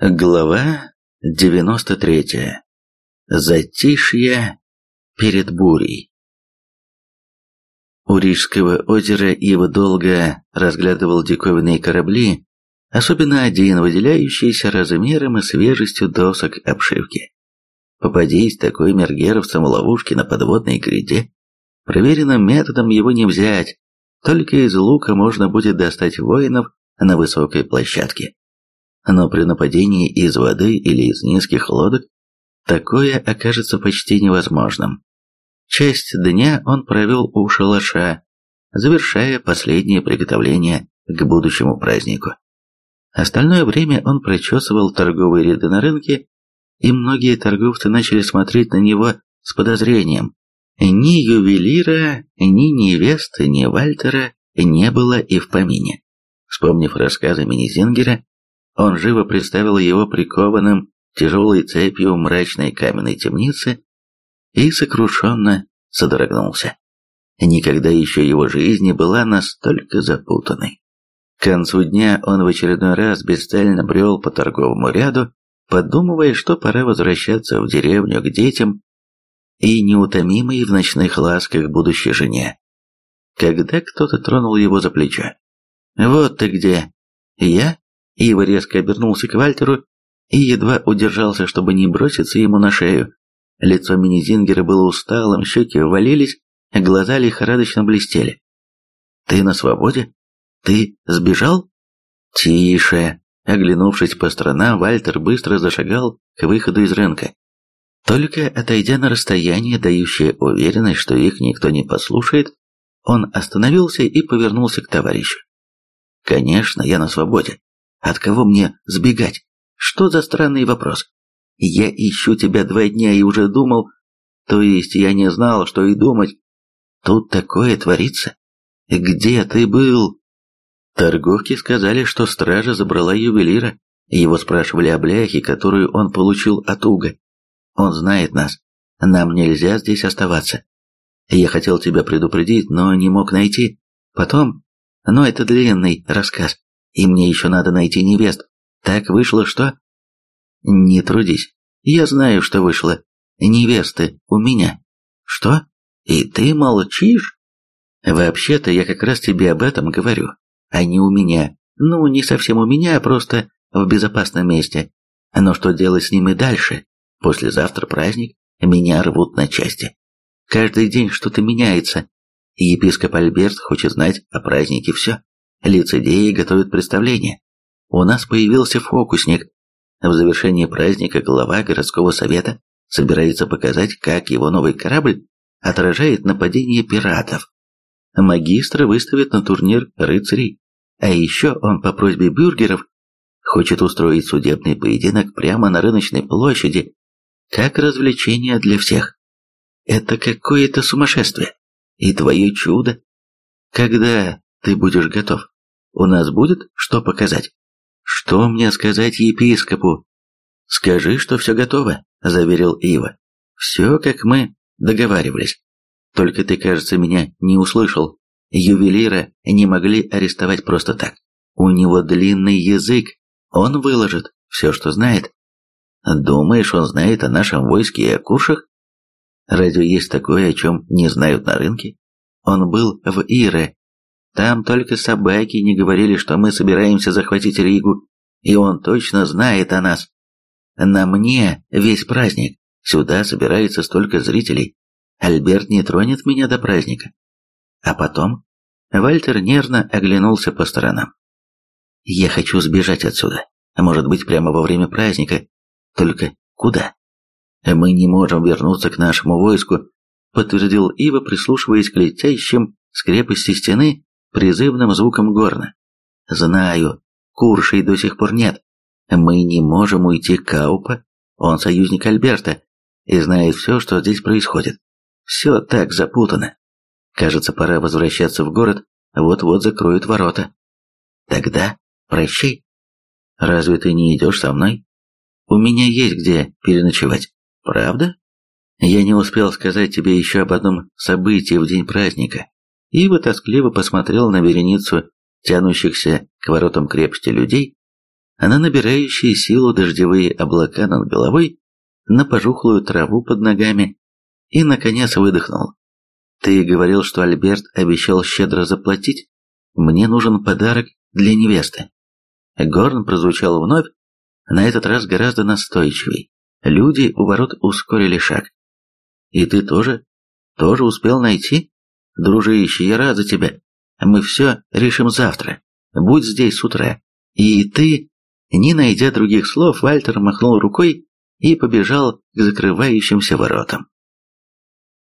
Глава 93. Затишье перед бурей. У Рижского озера Ива долго разглядывал диковинные корабли, особенно один, выделяющийся размером и свежестью досок обшивки. Попадись такой мергеровцам в ловушке на подводной гряде, проверенным методом его не взять, только из лука можно будет достать воинов на высокой площадке но при нападении из воды или из низких лодок такое окажется почти невозможным. Часть дня он провел у шалаша, завершая последние приготовления к будущему празднику. Остальное время он прочесывал торговые ряды на рынке, и многие торговцы начали смотреть на него с подозрением. Ни ювелира, ни невесты, ни Вальтера не было и в помине. Вспомнив рассказы Минизингера, он живо представил его прикованным тяжелой цепью мрачной каменной темнице и сокрушенно содрогнулся. Никогда еще его жизнь не была настолько запутанной. К концу дня он в очередной раз бесцельно брел по торговому ряду, подумывая, что пора возвращаться в деревню к детям и неутомимой в ночных ласках будущей жене. Когда кто-то тронул его за плечо. «Вот ты где!» «Я?» Ива резко обернулся к Вальтеру и едва удержался, чтобы не броситься ему на шею. Лицо мини-зингера было усталым, щеки ввалились, глаза лихорадочно блестели. «Ты на свободе? Ты сбежал?» «Тише!» Оглянувшись по сторонам, Вальтер быстро зашагал к выходу из рынка. Только отойдя на расстояние, дающее уверенность, что их никто не послушает, он остановился и повернулся к товарищу. «Конечно, я на свободе. От кого мне сбегать? Что за странный вопрос? Я ищу тебя два дня и уже думал... То есть я не знал, что и думать. Тут такое творится. Где ты был? Торговки сказали, что стража забрала ювелира. Его спрашивали о бляхе, которую он получил от Уга. Он знает нас. Нам нельзя здесь оставаться. Я хотел тебя предупредить, но не мог найти. Потом... Но это длинный рассказ и мне еще надо найти невест. Так вышло, что...» «Не трудись. Я знаю, что вышло. Невесты у меня». «Что? И ты молчишь?» «Вообще-то я как раз тебе об этом говорю. Не у меня. Ну, не совсем у меня, а просто в безопасном месте. Но что делать с ними дальше? Послезавтра праздник, меня рвут на части. Каждый день что-то меняется. Епископ Альберт хочет знать о празднике все лицедеи готовят представление. У нас появился фокусник. В завершении праздника глава городского совета собирается показать, как его новый корабль отражает нападение пиратов. Магистр выставит на турнир рыцарей. А еще он по просьбе бюргеров хочет устроить судебный поединок прямо на рыночной площади, как развлечение для всех. Это какое-то сумасшествие. И твое чудо. Когда ты будешь готов. У нас будет что показать. Что мне сказать епископу? Скажи, что все готово, заверил Ива. Все, как мы договаривались. Только ты, кажется, меня не услышал. Ювелира не могли арестовать просто так. У него длинный язык, он выложит все, что знает. Думаешь, он знает о нашем войске и о куршах? Разве есть такое, о чем не знают на рынке? Он был в Ире там только собаки не говорили, что мы собираемся захватить Ригу, и он точно знает о нас. На мне весь праздник. Сюда собирается столько зрителей. Альберт не тронет меня до праздника. А потом Вальтер нервно оглянулся по сторонам. Я хочу сбежать отсюда. Может быть, прямо во время праздника. Только куда? Мы не можем вернуться к нашему войску, подтвердил Ива, прислушиваясь к летящим с крепости стены призывным звуком горна. «Знаю, Куршей до сих пор нет. Мы не можем уйти к Каупа, он союзник Альберта и знает все, что здесь происходит. Все так запутано. Кажется, пора возвращаться в город, вот-вот закроют ворота. Тогда прощай. Разве ты не идешь со мной? У меня есть где переночевать. Правда? Я не успел сказать тебе еще об одном событии в день праздника. Ива тоскливо посмотрел на вереницу тянущихся к воротам крепости людей, на набирающие силу дождевые облака над головой, на пожухлую траву под ногами и, наконец, выдохнул. «Ты говорил, что Альберт обещал щедро заплатить? Мне нужен подарок для невесты». Горн прозвучал вновь, на этот раз гораздо настойчивей. Люди у ворот ускорили шаг. «И ты тоже? Тоже успел найти? Дружище, я рад за тебя. Мы все решим завтра. Будь здесь с утра. И ты...» Не найдя других слов, Вальтер махнул рукой и побежал к закрывающимся воротам.